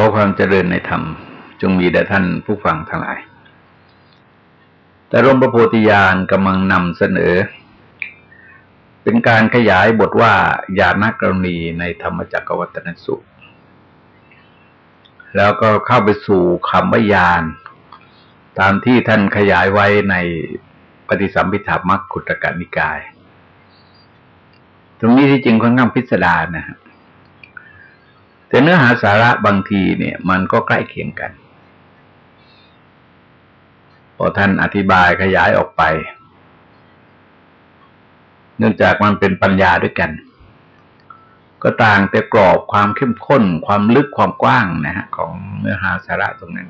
ขอความเจริญในธรรม จงมีแด่ท่านผู้ฟังทั้งหลาย แต่ร่มพระโพธิญาณกำลังนำเสนอ เป็นการขยายบทว่าญาณกรณีในธรรมจักรวัตนสุข แล้วก็เข้าไปสู่คำวิญาณตามที่ท่านขยายไว้ในปฏิสัมพิธามัคคุตกานิกาย ตรงนี้ที่จริงค่อนข้างพิสดารนะครับ แต่เนื้อหาสาระบางทีเนี่ย มันก็ใกล้เคียงกัน พอท่านอธิบายขยายออกไป เนื่องจากมันเป็นปัญญาด้วยกัน ก็ต่างแต่กรอบความเข้มข้น ความลึกความกว้างนะฮะของเนื้อหาสาระตรงนั้น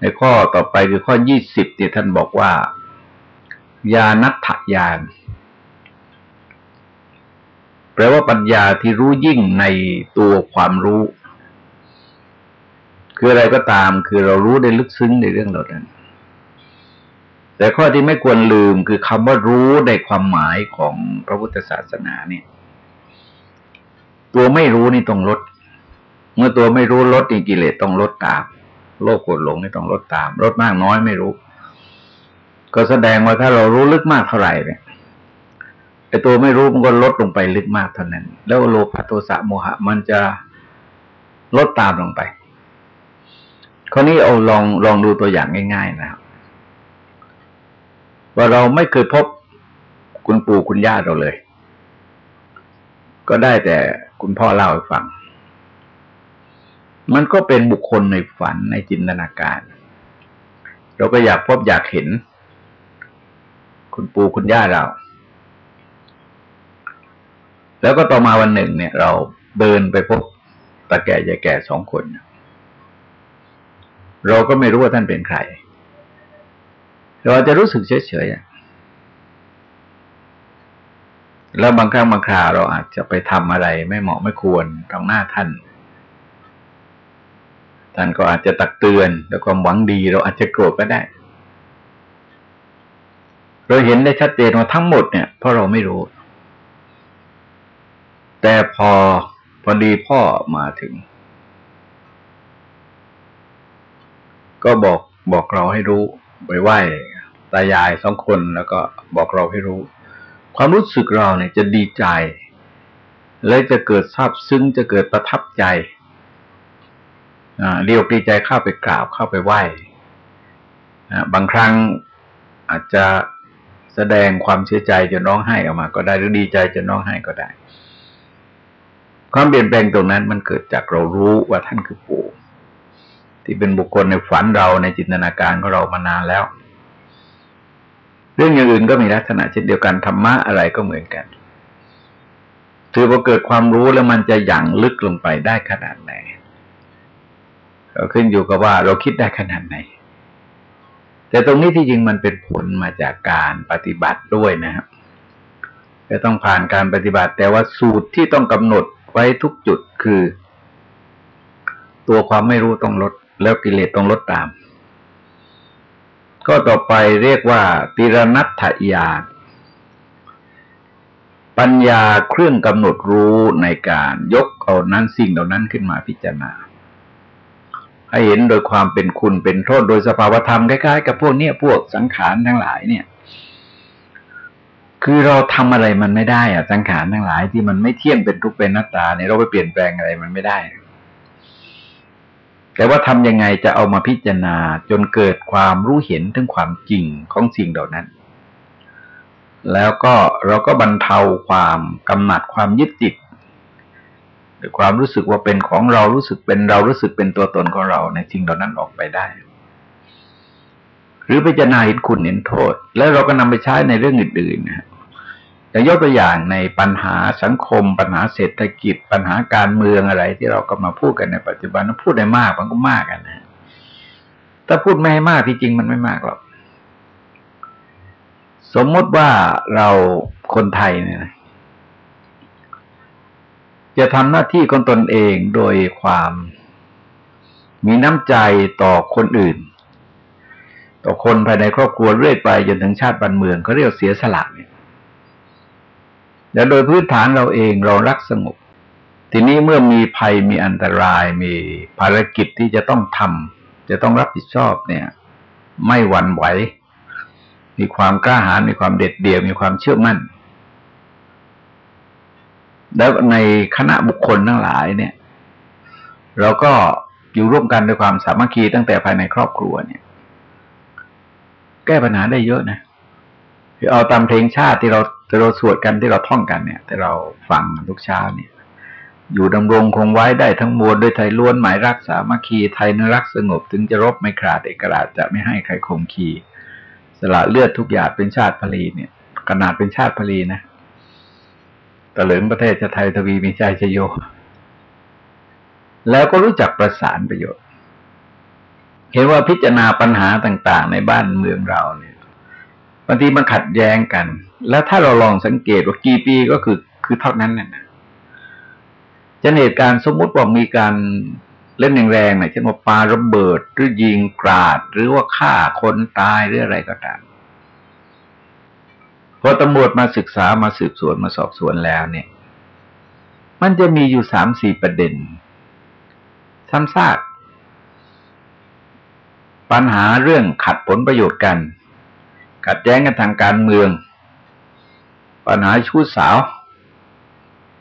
ในข้อต่อไปคือข้อยี่สิบที่ท่านบอกว่ายานัตถยาน แปลว่าปัญญาที่รู้ยิ่งในตัวความรู้ คืออะไรก็ตาม คือเรารู้ได้ลึกซึ้งในเรื่องเหล่านั้น แต่ข้อที่ไม่ควรลืมคือคำว่ารู้ในความหมายของพระพุทธศาสนาเนี่ย ตัวไม่รู้นี่ต้องลด เมื่อตัวไม่รู้ลดนี่กิเลสต้องลดตาม โลกโกรธหลงนี่ต้องลดตาม ลดมากน้อยไม่รู้ ก็แสดงว่าถ้าเรารู้ลึกมากเท่าไหร่เนี่ย ไอ้ตัวไม่รู้มันก็ลดลงไปลึกมากเท่านั้น แล้วโลภะโทสะโมหะ มันจะลดตามลงไปคราวนี้เอาลองลองดูตัวอย่างง่าย ๆ นะครับว่าเราไม่เคยพบคุณปู่คุณย่าเราเลย ก็ได้แต่คุณพ่อเล่าให้ฟัง มันก็เป็นบุคคลในฝันในจินตนาการ เราก็อยากพบอยากเห็น คุณปู่คุณย่าเรา แล้วก็ต่อมาวันหนึ่งเนี่ย เราเดินไปพบตาแก่ยายแก่สองคน เราก็ไม่รู้ว่าท่านเป็นใคร เราจะรู้สึกเฉยๆแล้วบางครั้งบางคราเราอาจจะไปทำอะไร ไม่เหมาะไม่ควรตรงหน้าท่าน ท่านก็อาจจะตักเตือนด้วยความหวังดี เราอาจจะโกรธก็ได้ เราเห็นได้ชัดเจนว่าทั้งหมดเนี่ยเพราะเราไม่รู้ แต่พอพอดีพ่อมาถึง ก็บอกบอกเราให้รู้ไปไหว้ตายายสองคนแล้วก็บอกเราให้รู้ ความรู้สึกเราเนี่ยจะดีใจ และจะเกิดซาบซึ้งจะเกิดประทับใจเรียกดีใจเข้าไปกราบเข้าไปไหว้บางครั้งอาจจะแสดงความเสียใจจนร้องไห้ออกมา ก็ได้หรือดีใจจนร้องไห้ก็ได้ ความเปลี่ยนแปลงตรงนั้นมันเกิดจากเรารู้ว่าท่านคือปู่ที่เป็นบุคคลในฝันเราในจินตนาการของเรามานานแล้ว เรื่องอย่างอื่นก็มีลักษณะเช่นเดียวกันธรรมะอะไรก็เหมือนกันถือว่าเกิดความรู้แล้วมันจะหยั่งลึกลงไปได้ขนาดไหนก็ขึ้นอยู่กับว่าเราคิดได้ขนาดไหน แต่ตรงนี้ที่จริงมันเป็นผลมาจากการปฏิบัติด้วยนะครับจะต้องผ่านการปฏิบัติ แต่ว่าสูตรที่ต้องกำหนด ว้ทุกจุดคือ ตัวความไม่รู้ต้องลด แล้วกิเลสต้องลดตาม ก็ต่อไปเรียกว่าติรนัตถญาณปัญญาเครื่องกำหนดรู้ในการยกเอานั้นสิ่งเหล่านั้นขึ้นมาพิจารณา ให้เห็นโดยความเป็นคุณเป็นโทษโดยสภาวธรรมคล้ายๆ กับพวกเนี้ยพวกสังขารทั้งหลายเนี่ย คือเราทำอะไรมันไม่ได้อะสังขารทั้งหลายที่มันไม่เที่ยงเป็นทุกเป็นหน้าตาเนี่ยเราไปเปลี่ยนแปลงอะไรมันไม่ได้ แต่ว่าทำยังไงจะเอามาพิจารณาจนเกิดความรู้เห็นถึงความจริงของสิ่งเหล่านั้น แล้วก็เราก็บรรเทาความกำหนัดความยึดติดหรือความรู้สึกว่าเป็นของเรารู้สึกเป็นเรารู้สึกเป็นตัวตนของเราในสิ่งเหล่านั้นออกไปได้ หรือพิจารณาเห็นคุณเห็นโทษ แล้วเราก็นำไปใช้ในเรื่องอื่นๆนะจะยกตัวอย่างในปัญหาสังคม ปัญหาเศรษฐกิจ ปัญหาการเมืองอะไร ที่เรากำลังพูดกันในปัจจุบันพูดได้มากมันก็มากกันนะถ้าพูดไม่ให้มากที่จริงมันไม่มากหรอกสมมติว่าเราคนไทยเนี่ยจะทำหน้าที่ของตนเองโดยความมีน้ำใจต่อคนอื่น ต่อคนภายในครอบครัวเรื่อยไปจนถึงชาติบ้านเมืองเขาเรียกเสียสละเนี่ยแต่โดยพื้นฐานเราเองเรารักสงบ ทีนี้เมื่อมีภัยมีอันตรายมีภารกิจที่จะต้องทำจะต้องรับผิดชอบเนี่ย ไม่หวั่นไหว มีความกล้าหาญมีความเด็ดเดี่ยวมีความเชื่อมั่น แล้วในคณะบุคคลทั้งหลายเนี่ย เราก็อยู่ร่วมกันด้วยความสามัคคีตั้งแต่ภายในครอบครัวเนี่ย แก้ปัญหาได้เยอะนะคือเอาตามเพลงชาติที่เราที่เราสวดกันที่เราท่องกันเนี่ยที่เราฟังทุกเช้าเนี่ย อยู่ดำรงคงไว้ได้ทั้งมวลด้วยไทยล้วนหมายรักษามัคคีไทยนรักสงบ ถึงจะรบไม่ขาดเอกราชจะไม่ให้ใครคมขีสละเลือดทุกอย่างเป็นชาติพลีเนี่ยขนาดเป็นชาติพลีนะตะเหลิงประเทศจะไทยทวีมีใจชโย แล้วก็รู้จักประสานประโยชน์ เห็นว่าพิจารณาปัญหาต่าง ๆ ในบ้านเมืองเราเนี่ยบางทีมันขัดแย้งกัน แล้วถ้าเราลองสังเกตว่ากี่ปีก็คือคือเท่านั้นน่ะจะเหตุการณ์สมมุติว่ามีการเล่นแรงๆเนี่ยเช่นว่าปาระเบิดหรือยิงกราด หรือว่าฆ่าคนตายหรืออะไรก็ตามพอตำรวจมาศึกษามาสืบสวนมาสอบสวนแล้วเนี่ย มันจะมีอยู่สามสี่ประเด็นซ้ำซาก ปัญหาเรื่องขัดผลประโยชน์กัน ขัดแย้งกันทางการเมือง ปัญหาชู้สาว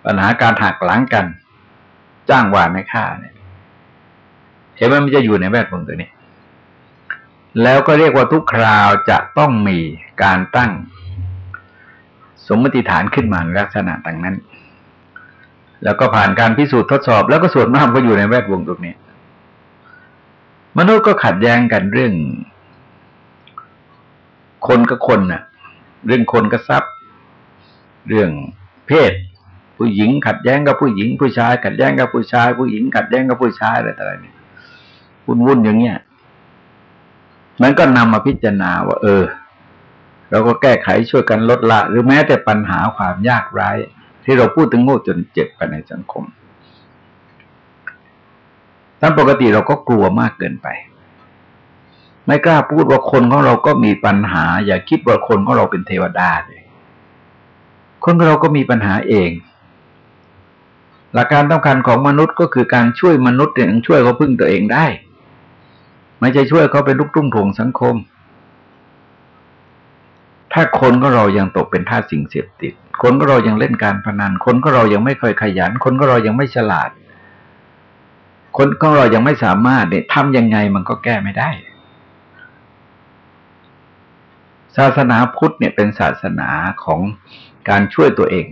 ปัญหาการหักหลังกัน จ้างวานในฆ่าเนี่ยเห็นไหมมันจะอยู่ในแวดวงตัวนี้ แล้วก็เรียกว่าทุกคราวจะต้องมีการตั้ง สมมติฐานขึ้นมาลักษณะต่างนั้น แล้วก็ผ่านการพิสูจน์ทดสอบ แล้วก็ส่วนมากก็อยู่ในแวดวงตรงนี้ มนุษย์ก็ขัดแย้งกันเรื่อง คนกับคนน่ะ เรื่องคนกับทรัพย์ เรื่องเพศ ผู้หญิง ขัดแย้งกับผู้หญิง ผู้ชาย ขัดแย้งกับผู้ชาย ผู้หญิง ขัดแย้งกับผู้ชายอะไรต่างๆนี่วุ่นวุ่นอย่างเงี้ยมันก็นำมาพิจารณาว่า เออเราก็แก้ไขช่วยกันลดละ หรือแม้แต่ปัญหาความยากไร้ที่เราพูดถึงโง่จนเจ็บไปในสังคม ตามปกติเราก็กลัวมากเกินไป ไม่กล้าพูดว่าคนของเราก็มีปัญหา อย่าคิดว่าคนของเราเป็นเทวดาเลยคนของเราก็มีปัญหาเอง หลักการสำคัญของมนุษย์ก็คือการช่วยมนุษย์เนี่ยช่วยเขาพึ่งตัวเองได้ ไม่ใช่ช่วยเขาเป็นลูกตุ้งถ่วงสังคม ถ้าคนก็เรายังตกเป็นท่าสิ่งเสพติด คนก็เรายังเล่นการพนัน คนก็เรายังไม่ค่อยขยัน คนก็เรายังไม่ฉลาด คนก็เรายังไม่สามารถเนี่ยทำยังไงมันก็แก้ไม่ได้ ศาสนาพุทธเนี่ยเป็นศาสนาของการช่วยตัวเอง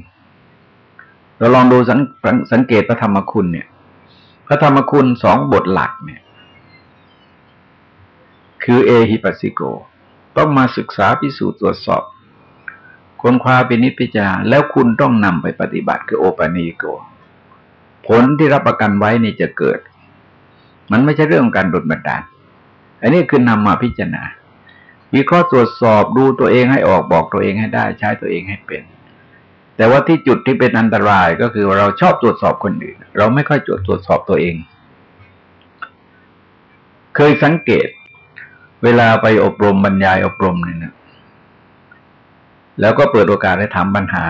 เราลองดูสังสงเกตพระธรรมคุณเนี่ย พระธรรมคุณสองบทหลักเนี่ย คือเอหิปัสสิโก ต้องมาศึกษาพิสูจน์ตรวจสอบคนคว้าเป็นนิพพิจารแล้วคุณต้องนำไปปฏิบัติคือโอปานิโก ผลที่รับประกันไว้นี่จะเกิด มันไม่ใช่เรื่องการดดบันดาล อันนี้คือนำมาพิจารณา วิเคราะห์ตรวจสอบดูตัวเองให้ออกบอกตัวเองให้ได้ ใช้ตัวเองให้เป็น แต่ว่าที่จุดที่เป็นอันตรายก็คือเราชอบตรวจสอบคนอื่น เราไม่ค่อยตรวจตรวจสอบตัวเอง เคยสังเกต เวลาไปอบรมบรรยายอบรมเนี่ยนะแล้วก็เปิดโอกาสให้ถามปัญหา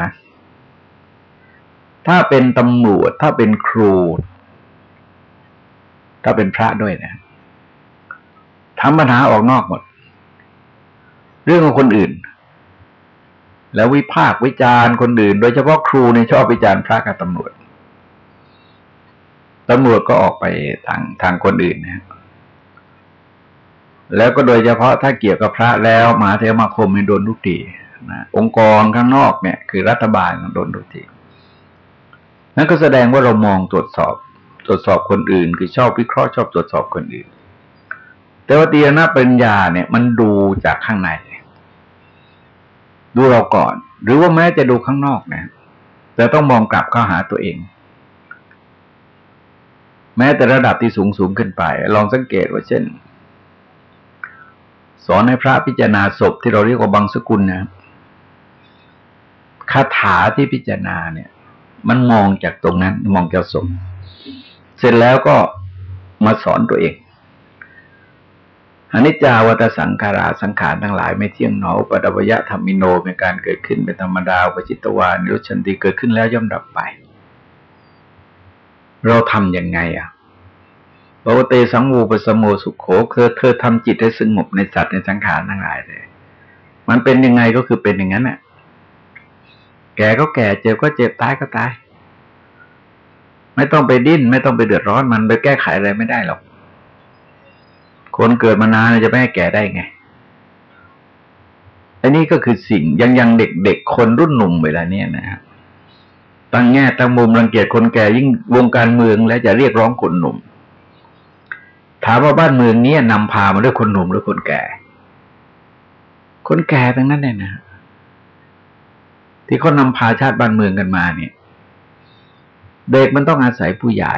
ถ้าเป็นตำรวจถ้าเป็นครู ถ้าเป็นพระด้วยเนะทำปัญหาออกนอกหมด เรื่องของคนอื่น แล้ววิพากษ์วิจารณ์คนอื่น โดยเฉพาะครูในชอบวิจารณ์พระกับตำรวจตำรวจก็ออกไปทางทางคนอื่นนะแล้วก็โดยเฉพาะถ้าเกี่ยวกับพระแล้วมหาเทวมาคมในโดนทุกทีนะองค์กรข้างนอกเนี่ย คือรัฐบาลโดนทุกทีนั่นก็แสดงว่าเรามองตรวจสอบ ตรวจสอบคนอื่น คือชอบวิเคราะห์ชอบตรวจสอบคนอื่น แต่ว่าตีนะปัญญาเนี่ย มันดูจากข้างใน ดูเราก่อน หรือว่าแม้จะดูข้างนอกนะแต่ต้องมองกลับเข้าหาตัวเอง แม้แต่ระดับที่สูงสูงขึ้นไป ลองสังเกตว่าเช่น สอนให้พระพิจารณาศพที่เราเรียกว่าบางสกุลนะคาถาที่พิจารณาเนี่ย มันมองจากตรงนั้น มองจากศพ เสร็จแล้วก็มาสอนตัวเองอนิจจาวัตสังขาราสังขารทั้งหลายไม่เที่ยงหนอปดวยะธรรมิโนเป็นการเกิดขึ้นเป็นธรรมดาปจิตวานิรุชันติเกิดขึ้นแล้วย่อมดับไป เราทำยังไงอะปกเตสังวูปสมโมสุขโขเธอเธอทำจิตให้สงบในสัตว์ในสังขารทั้งหลายเลยมันเป็นยังไงก็คือเป็นอย่างนั้นแหละแก่ก็แก่เจ็บก็เจ็บตายก็ตาย ไม่ต้องไปดิ้น ไม่ต้องไปเดือดร้อนมันไปแก้ไขอะไรไม่ได้หรอก คนเกิดมานานจะไม่ให้แก่ได้ไงอันนี้ก็คือสิ่งยังยังเด็กๆคนรุ่นหนุ่มเวลาเนี้ยนะฮะตั้งแง่ตั้งมุมรังเกียจคนแก่ยิ่งวงการเมืองแล้วจะเรียกร้องคนหนุ่ม ถามว่าบ้านเมืองนี้นำพามาด้วยคนหนุ่มหรือคนแก่ คนแก่ทั้งนั้นเลยนะที่เขานำพาชาติบ้านเมืองกันมาเนี่ย เด็กมันต้องอาศัยผู้ใหญ่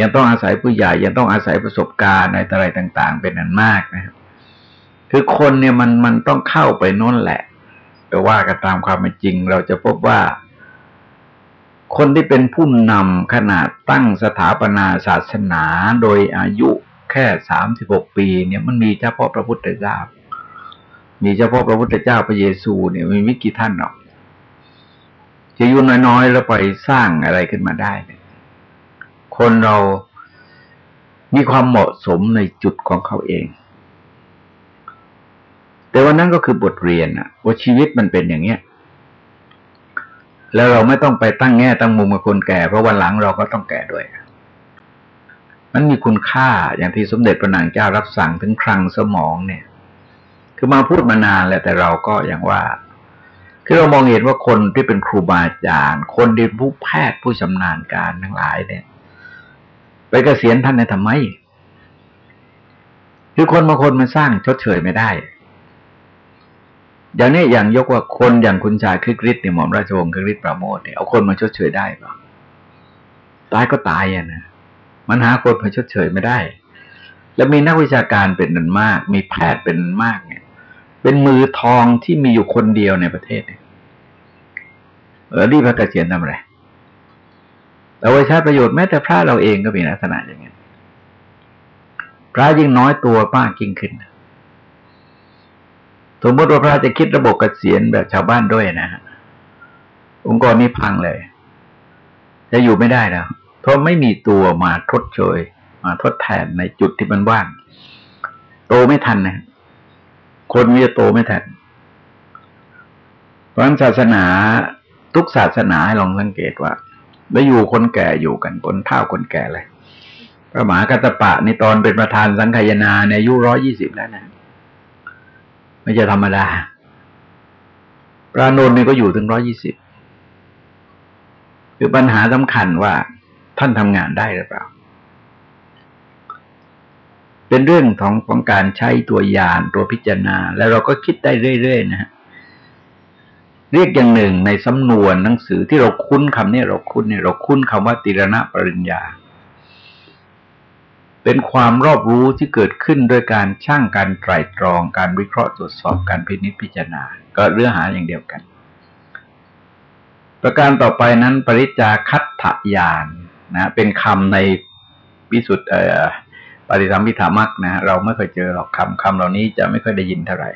ยังต้องอาศัยผู้ใหญ่ ยังต้องอาศัยประสบการณ์อะไรต่าง ๆ เป็นอันมากนะครับคือคนเนี่ยมันมันต้องเข้าไปน้นแหละแต่ว่ากันตามความเป็นจริง เราจะพบว่า คนที่เป็นผู้นำขนาดตั้งสถาปนาศาสนาโดยอายุแค่สามสิบหกปี เนี่ยมันมีเฉพาะพระพุทธเจ้ามีเฉพาะพระพุทธเจ้าพระเยซูเนี่ยมีไม่กี่ท่านหรอก จะยุ่น้อยๆแล้วไปสร้างอะไรขึ้นมาได้ คนเรามีความเหมาะสมในจุดของเขาเอง แต่วันนั้นก็คือบทเรียนอะว่าชีวิตมันเป็นอย่างเนี้ย แล้วเราไม่ต้องไปตั้งแง่ตั้งมุมกับคนแก่ เพราะวันหลังเราก็ต้องแก่ด้วย มันมีคุณค่าอย่างที่สมเด็จพระนางเจ้ารับสั่งถึงครังสมองเนี่ย คือมาพูดมานานแล้วแต่เราก็อย่างว่า คือเรามองเห็นว่าคนที่เป็นครูบาอาจารย์ คนที่ผู้แพทย์ผู้ชำนาญการทั้งหลายเนี่ย ไปเกษียณท่านในทำไมคือคนบางคนมันสร้างชดเชยไม่ได้ อย่างนี้อย่างยกว่าคนอย่างคุณชายคริกฤทธิ์เนี่ยหม่อมราชวงศ์คริกฤทธิ์ปราโมทเนี่ยเอาคนมาชดเชยได้ปะตายก็ตายอะนะมันหาคนมาชดเชยไม่ได้ แล้วมีนักวิชาการเป็นนันมาก มีแพทย์เป็นนันมากเนี่ย เป็นมือทองที่มีอยู่คนเดียวในประเทศเนี่ยเออรีบพระเกษียณทำอะไรเอาไว้ใช้ประโยชน์แม้แต่พระเราเองก็มีลักษณะอย่างนี้พระยิ่งน้อยตัวมากยิ่งขึ้น สมมติว่าพระจะคิดระบบกเกษียณแบบชาวบ้านด้วยนะฮะ องค์กรนี้พังเลย จะอยู่ไม่ได้แล้ว เพราะไม่มีตัวมาทดเชย มาทดแทนในจุดที่มันว่าง โตไม่ทันนะ คนมีโตไม่ทันเพราะศาสนาทุกศาสนาให้ลองสังเกตว่าแล้วอยู่คนแก่อยู่กันบนเท่าคนแก่เลยพระมหากัตปะในตอนเป็นประธานสังขยนาในอายุร้อยี่สิบแล้วนะไม่ใช่ธรรมดาพระนนท์นี่ก็อยู่ถึงร้อยี่สิบคือปัญหาสำคัญว่าท่านทำงานได้หรือเปล่า เป็นเรื่องของของการใช้ตัวยานตัวพิจารณา แล้วเราก็คิดได้เรื่อยๆนะฮะเรียกอย่างหนึ่งในสำนวนหนังสือที่เราคุ้นคำนี้เราคุ้นเนี่ยเราคุ้นคำว่าติรณะปริญญา เป็นความรอบรู้ที่เกิดขึ้นโดยการช่างการไตรตรองการวิเคราะห์ตรวจสอบการพินิจพิจารณา ก็เรื่องหาอย่างเดียวกัน ประการต่อไปนั้น ปริจาคัตถยานนะ เป็นคำในวิสุทธ์ ปฏิสัมพิธามักนะ เราไม่เคยเจอหรอกคำคำเหล่านี้จะไม่ค่อยได้ยินเท่าไหร่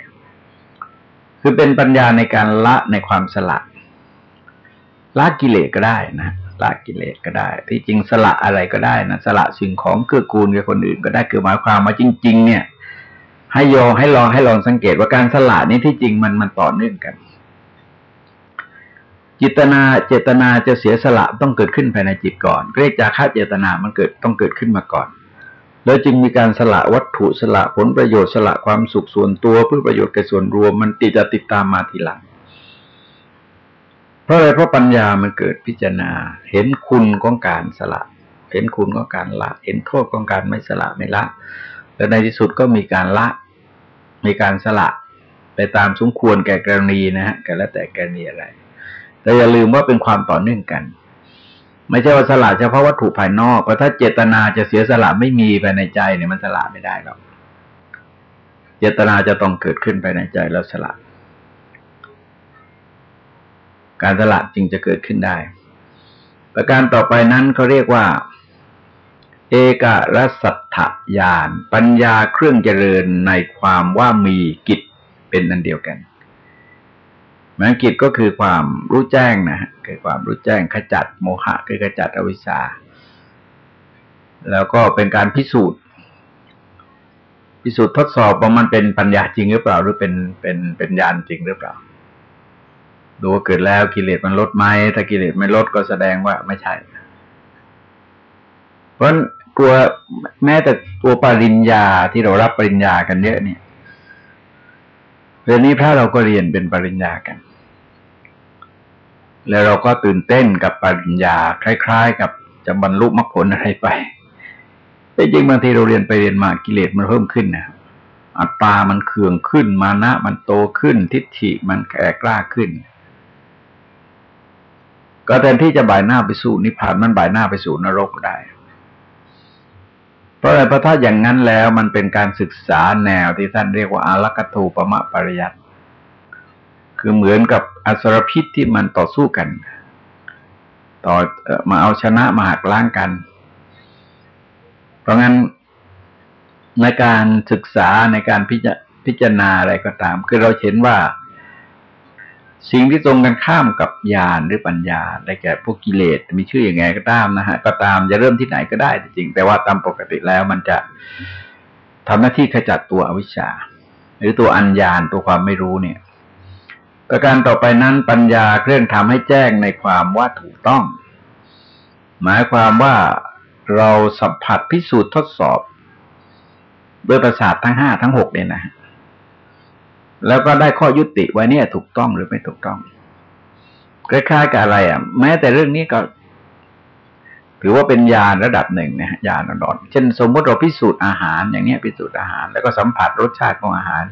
คือเป็นปัญญาในการละในความสละละกิเลสก็ได้นะละกิเลสก็ได้ ที่จริงสละอะไรก็ได้นะสละสิ่งของเกื้อกูลกับคนอื่นก็ได้คือหมายความมาจริง ๆ เนี่ย ให้ยองให้ลองให้ลองสังเกตว่าการสละนี้ที่จริงมันมันต่อเนื่องกันจิตนาเจตนาจะเสียสละต้องเกิดขึ้นภายในจิตก่อนเรียกจาค่าเจตนามันเกิดต้องเกิดขึ้นมาก่อน แล้วจึงมีการสละวัตถุสละผลประโยชน์สละความสุขส่วนตัวเพื่อประโยชน์แก่ส่วนรวมมันติดจะติดตามมาทีหลัง เพราะอะไรเพราะปัญญามันเกิดพิจารณา เห็นคุณของการสละ เห็นคุณของการละ เห็นโทษของการไม่สละไม่ละ แล้วในที่สุดก็มีการละ มีการสละ ไปตามสมควรแก่กรณีนะฮะแก็แล้วแต่กรณีอะไร แต่อย่าลืมว่าเป็นความต่อเนื่องกัน ไม่ใช่ว่าสละเฉพาะวัตถุภายนอกเพราะถ้าเจตนาจะเสียสละไม่มีภายในใจเนี่ยมันสละไม่ได้หรอกเจตนาจะต้องเกิดขึ้นภายในใจแล้วสละ การสละจึงจะเกิดขึ้นได้ ประการต่อไปนั้นเขาเรียกว่า เอกรสัทธญาณปัญญาเครื่องเจริญในความว่ามีกิจเป็นอันเดียวกัน มันกิจก็คือความรู้แจ้งนะฮะคือความรู้แจ้งขจัดโมหะคือขจัดอวิชชา แล้วก็เป็นการพิสูจน์พิสูจน์ทดสอบว่ามันเป็นปัญญาจริงหรือเปล่า หรือเป็นเป็นเป็นญาณจริงหรือเปล่า ดูว่าเกิดแล้วกิเลสมันลดไหมถ้ากิเลสไม่ลดก็แสดงว่าไม่ใช่ เพราะตัวแม้แต่ตัวปริญญาที่เรารับปริญญากันเยอะเนี่ยเรื่องนี้พระเราก็เรียนเป็นปริญญากัน แล้วเราก็ตื่นเต้นกับปริญญาคล้าย ๆ กับจะบรรลุมรรคผลอะไรไป แต่จริงบางทีเราเรียนไปเรียนมากิเลสมันเพิ่มขึ้นนะอัตตามันเคืองขึ้น มานะมันโตขึ้น ทิฏฐิมันแก่กล้าขึ้น ก็แทนที่จะบ่ายหน้าไปสู่นิพพานมันบ่ายหน้าไปสู่นรกได้ เพราะอะไรเพราะถ้าอย่างนั้นแล้วมันเป็นการศึกษาแนวที่ท่านเรียกว่าอารักตูปมะปริยัติ คือเหมือนกับอสรพิษที่มันต่อสู้กัน ต่อมาเอาชนะมาหักล้างกัน เพราะงั้นในการศึกษาในการพิจารณาอะไรก็ตาม คือเราเห็นว่า สิ่งที่ตรงกันข้ามกับญาณหรือปัญญา ได้แก่พวกกิเลสมีชื่ออย่างไงก็ตามนะฮะ ก็ตามจะเริ่มที่ไหนก็ได้จริง แต่ว่าตามปกติแล้วมันจะทำหน้าที่ขจัดตัวอวิชชา หรือตัวอัญญาณตัวความไม่รู้เนี่ย ประการต่อไปนั้นปัญญาเครื่องทำให้แจ้งในความว่าถูกต้อง หมายความว่าเราสัมผัสพิสูจน์ทดสอบ ด้วยประสาททั้งห้าทั้งหกเนี่ยนะ แล้วก็ได้ข้อยุติไว้เนี่ย ถูกต้องหรือไม่ถูกต้องคล้ายๆกับอะไรอะ แม้แต่เรื่องนี้ก็ ถือว่าเป็นญาณระดับหนึ่งนะญาณนอนเช่น สมมติเราพิสูจน์อาหาร อย่างเนี้ยพิสูจน์อาหาร แล้วก็สัมผัสรสชาติของอาหาร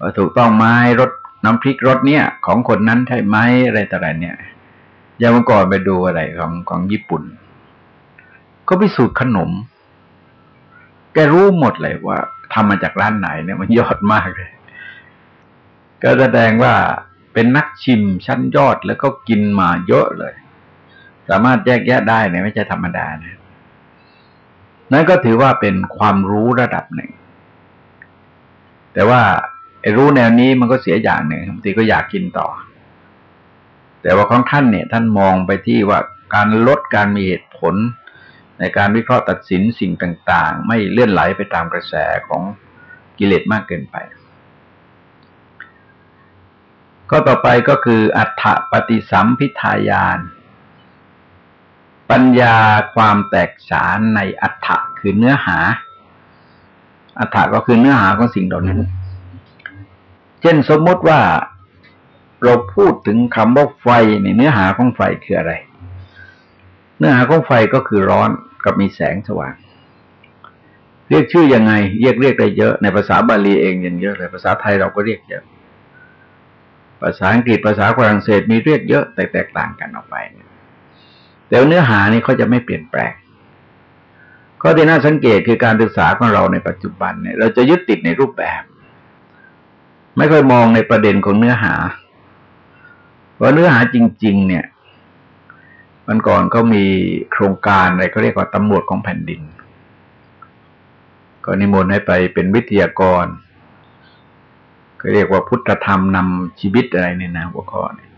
ว่าถูกต้องไหมรส น้ำพริกรสเนี่ย ของคนนั้นใช่ไหมอะไรต่ออะไรเนี่ยอย่างเมื่อก่อนไปดูอะไรของของญี่ปุ่น ก็พิสูจน์ขนม แกรู้หมดเลยว่าทำมาจากร้านไหนเนี่ยมันยอดมากเลย ก็แสดงว่าเป็นนักชิมชั้นยอดแล้วก็กินมาเยอะเลย สามารถแยกแยะได้เนี่ยไม่ใช่ธรรมดานะนั่นก็ถือว่าเป็นความรู้ระดับหนึ่ง แต่ว่า รู้แนวนี้มันก็เสียอย่างหนึ่งบางทีก็อยากกินต่อ แต่ว่าของท่านเนี่ย ท่านมองไปที่ว่าการลดการมีเหตุผล ในการวิเคราะห์ตัดสินสิ่งต่าง ๆ ไม่เลื่อนไหลไปตามกระแสของกิเลสมากเกินไป ก็ต่อไปก็คืออัฏฐปฏิสัมพิทายาน ปัญญาความแตกฉานในอัฏฐะคือเนื้อหาอัฏฐะก็คือเนื้อหาของสิ่งเหล่านั้น เช่นสมมติว่าเราพูดถึงคำว่าไฟในเนื้อหาของไฟคืออะไร เนื้อหาของไฟก็คือร้อนกับมีแสงสว่าง เรียกชื่อยังไง เรียกเรียกได้เยอะ ในภาษาบาลีเองยังเยอะเลยภาษาไทยเราก็เรียกเยอะ ภาษาอังกฤษภาษาฝรั่งเศสมีเรียกเยอะแต่แตกต่างกันออกไป แต่เนื้อหานี่เขาจะไม่เปลี่ยนแปลงข้อที่น่าสังเกตคือการศึกษาของเราในปัจจุบันเนี่ยเราจะยึดติดในรูปแบบ ไม่ค่อยมองในประเด็นของเนื้อหา เพราะเนื้อหาจริง ๆ เนี่ย มันก่อนเขามีโครงการอะไรเขาเรียกว่าตำรวจของแผ่นดิน ก็นิมนต์ให้ไปเป็นวิทยากรเรียกว่าพุทธธรรมนำชีวิตอะไรเนี่ยนะหัวข้อเนี่ย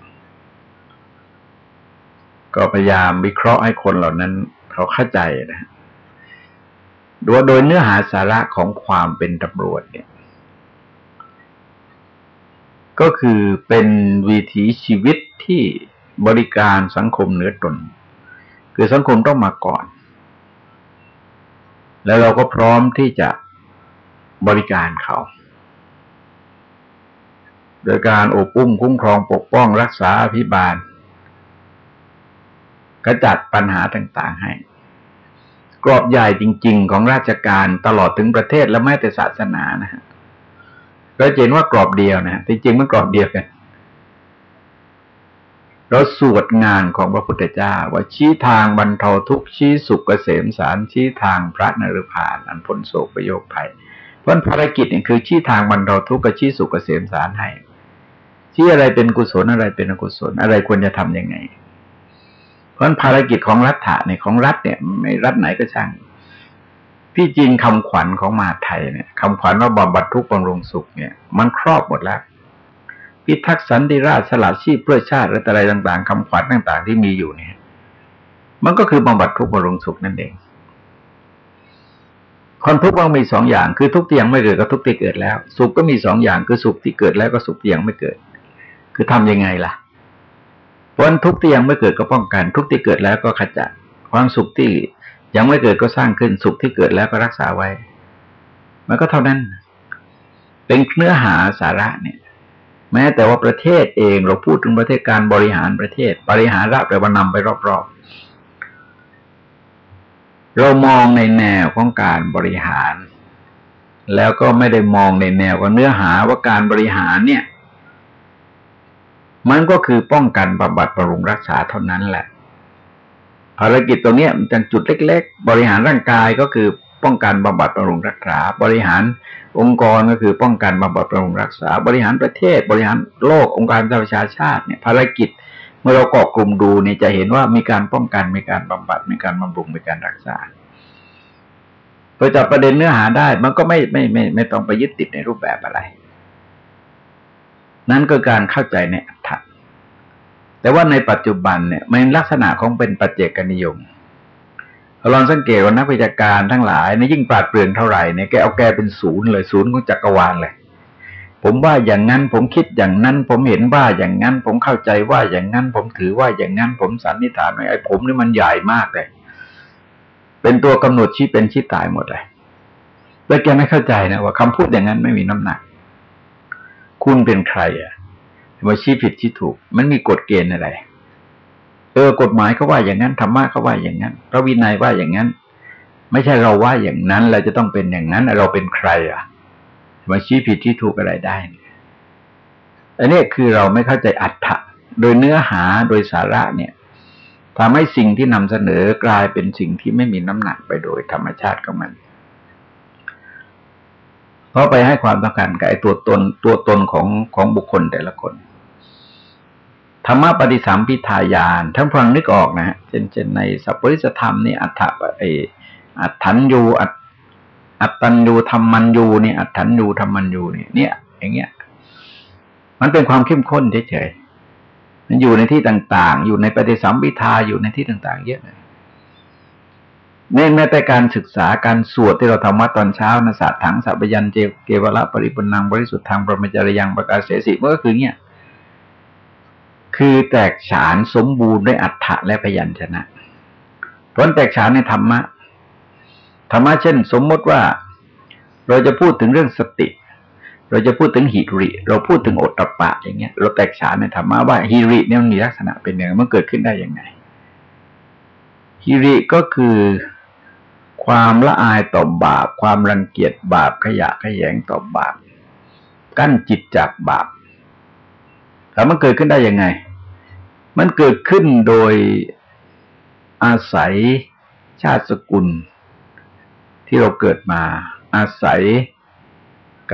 ก็พยายามวิเคราะห์ให้คนเหล่านั้น เขาเข้าใจนะโดยโดยเนื้อหาสาระของความเป็นตำรวจเนี่ย ก็คือเป็นวิถีชีวิตที่บริการสังคมเหนือตน คือสังคมต้องมาก่อน แล้วเราก็พร้อมที่จะบริการเขา โดยการอบอุ้มคุ้มครองปกป้องรักษาอภิบาลกระจัดปัญหาต่าง ๆ ให้ กรอบใหญ่จริง ๆ ของราชการตลอดถึงประเทศและแม้แต่ศาสนานะฮะ ก็เห็นว่ากรอบเดียวนะจริงๆมันกรอบเดียวกันเราสวดงานของพระพุทธเจ้า ว่าชี้ทางบรรเทาทุกข์ชี้สุขเกษมสารชี้ทางพระนรพานอันพ้นโศกประโยคภัยเพราะภารกิจเนี่ยคือชี้ทางบรรเทาทุกข์กับชี้สุขเกษมสารให้ที่อะไรเป็นกุศลอะไรเป็นอกุศล อะไรควรจะทํำยังไง เพราะภารกิจของรัฐะเนี่ยของรัฐเนี่ย ไม่รัฐไหนก็ช่าง ที่จริงคำขวัญของมาไทยเนี่ยคำขวัญว่าบำบัดทุกข์บำรุงสุขเนี่ย มันครอบหมดแล้วพิทักษ์สันติราชสละชีพเพื่อชาติอะไรต่าง ๆคำขวัญต่าง ๆ ที่มีอยู่เนี่ย มันก็คือบำบัดทุกข์บำรุงสุขนั่นเองคนทุกข์มันมีสองอย่างคือทุกข์ที่ยังไม่เกิดกับทุกข์ที่เกิดแล้ว สุขก็มีสองอย่างคือสุขที่เกิดแล้วก็สุขที่ยังไม่เกิด คือทํำยังไงล่ะเพราะทุกข์ที่ยังไม่เกิดก็ป้องกัน ทุกข์ที่เกิดแล้วก็ขจัดความสุขที่ ยังไม่เกิดก็สร้างขึ้นสุขที่เกิดแล้วก็รักษาไว้ มันก็เท่านั้น เป็นเนื้อหาสาระเนี่ย แม้แต่ว่าประเทศเองเราพูดถึงประเทศการบริหารประเทศ บริหารระแปลว่านำไปรอบๆ เรามองในแนวของการบริหาร แล้วก็ไม่ได้มองในแนวของเนื้อหาว่าการบริหารเนี่ย มันก็คือป้องกันบำบัดบำรุงรักษาเท่านั้นแหละ ภารกิจตรงนี้มันจะจุดเล็ก ๆ บริหารร่างกายก็คือป้องกันบำบัดบำรุงรักษา บริหารองค์กรก็คือป้องกันบำบัดบำรุงรักษา บริหารประเทศ บริหารโลกองค์การประชาชาติเนี่ยภารกิจเมื่อเราเกาะกลุ่มดูเนี่ยจะเห็นว่ามีการป้องกันมีการบำบัดมีการบำรุงมีการรักษาพอจับประเด็นเนื้อหาได้มันก็ไม่ไม่ไม่ไม่ต้องไปยึดติดในรูปแบบอะไร นั่นก็การเข้าใจในอัตถะ แต่ว่าในปัจจุบันเนี่ยมันลักษณะของเป็นปัจเจกนิยมลองสังเกตว่านักวิชาการทั้งหลายในยิ่งปราดเปรื่องเท่าไหร่เนี่ยแกเอาแกเป็นศูนย์เลยศูนย์ของจักรวาลเลยผมว่าอย่างนั้นผมคิดอย่างนั้น ผมเห็นว่าอย่างนั้น ผมเข้าใจว่าอย่างนั้น ผมถือว่าอย่างนั้น ผมสันนิษฐานไว้ไอ้ผมนี่มันใหญ่มากเลย เป็นตัวกำหนดชี้เป็นชี้ตายหมดเลยแล้วแกไม่เข้าใจนะว่าคำพูดอย่างนั้นไม่มีน้ำหนัก คุณเป็นใครอะ ว่าชี้ผิดชี้ถูก มันมีกฎเกณฑ์อะไร เออกฎหมายเขาว่าอย่างนั้นธรรมะเขาว่าอย่างนั้นพระวินัยว่าอย่างนั้น ไม่ใช่เราว่าอย่างนั้น เราจะต้องเป็นอย่างนั้น เราเป็นใครอะมาชี้ผิดที่ถูกอะไรได้อันนี้คือเราไม่เข้าใจอัตถะโดยเนื้อหาโดยสาระเนี่ยทำให้สิ่งที่นำเสนอกลายเป็นสิ่งที่ไม่มีน้ำหนักไปโดยธรรมชาติของมัน ราะไปให้ความต้องการกับไอ้ตัวตนตัวตนของของบุคคลแต่ละคน ธรรมะปฏิสัมพิทายานท่านฟังนึกออกนะฮะเช่นเช่นในสัพปริสธรรมนี่อัฏฐะไออัฏฐันยูอัตอัตตันยูธรรมันยูนี่อัตถันยูธรรมันยูนี่เนี่ย อย่างเงี้ย มันเป็นความเข้มข้นเฉยๆมันอยู่ในที่ต่าง ๆ อยู่ในปฏิสัมพิทาอยู่ในที่ต่าง ๆ เยอะเลย น้นแม้แต่การศึกษาการสวดที่เราทำวัดตอนเช้านะสัตถังสัพยันเจเกวระปริปุนังบริสุทธิ์ทางปรมจารยังประกาศเสสิมันก็คือเนี้ยคือแตกฉานสมบูรณ์ด้วยอัฏฐะและพยัญชนะผลแตกฉานในธรรมะธรรมะเช่น สมมติว่า เราจะพูดถึงเรื่องสติ เราจะพูดถึงหิริ เราพูดถึงอดตปะอย่างเงี้ย เราแตกฉานในธรรมะว่าหิริเนี่ยมันมีลักษณะเป็นอยังไงมันเกิดขึ้นได้อยังไงฮิริก็คือ ความละอายต่อบาป ความรังเกียจบาปขยะขยงต่อบาป กั้นจิตจากบาปแต่มันเกิดขึ้นได้ยังไง มันเกิดขึ้นโดยอาศัยชาติสกุล ที่เราเกิดมา อาศัย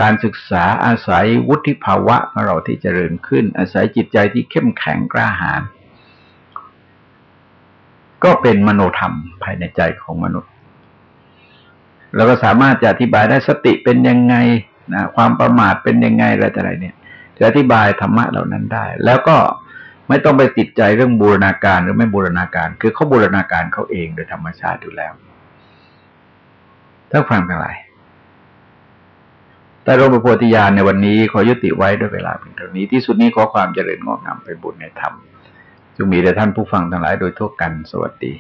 การศึกษาอาศัยวุฒิภาวะของเราที่เจริญขึ้น อาศัยจิตใจที่เข้มแข็งกล้าหาญก็เป็นมโนธรรมภายในใจของมนุษย์ เราก็สามารถจะอธิบายได้สติเป็นยังไงนะความประมาทเป็นยังไงอะไรต่ออะไรเนี่ยจะอธิบายธรรมะเหล่านั้นได้ แล้วก็ไม่ต้องไปติดใจเรื่องบูรณาการหรือไม่บูรณาการ คือเขาบูรณาการเขาเองโดยธรรมชาติอยู่แล้วถ้าฟังทั้งหลายแต่รมโพธิญาณในวันนี้ขอยุติไว้ด้วยเวลาเพียงเท่านี้ที่สุดนี้ขอความเจริญงอกงามไปบุญในธรรมจงมีแด่ท่านผู้ฟังทั้งหลายโดยทั่วกันสวัสดี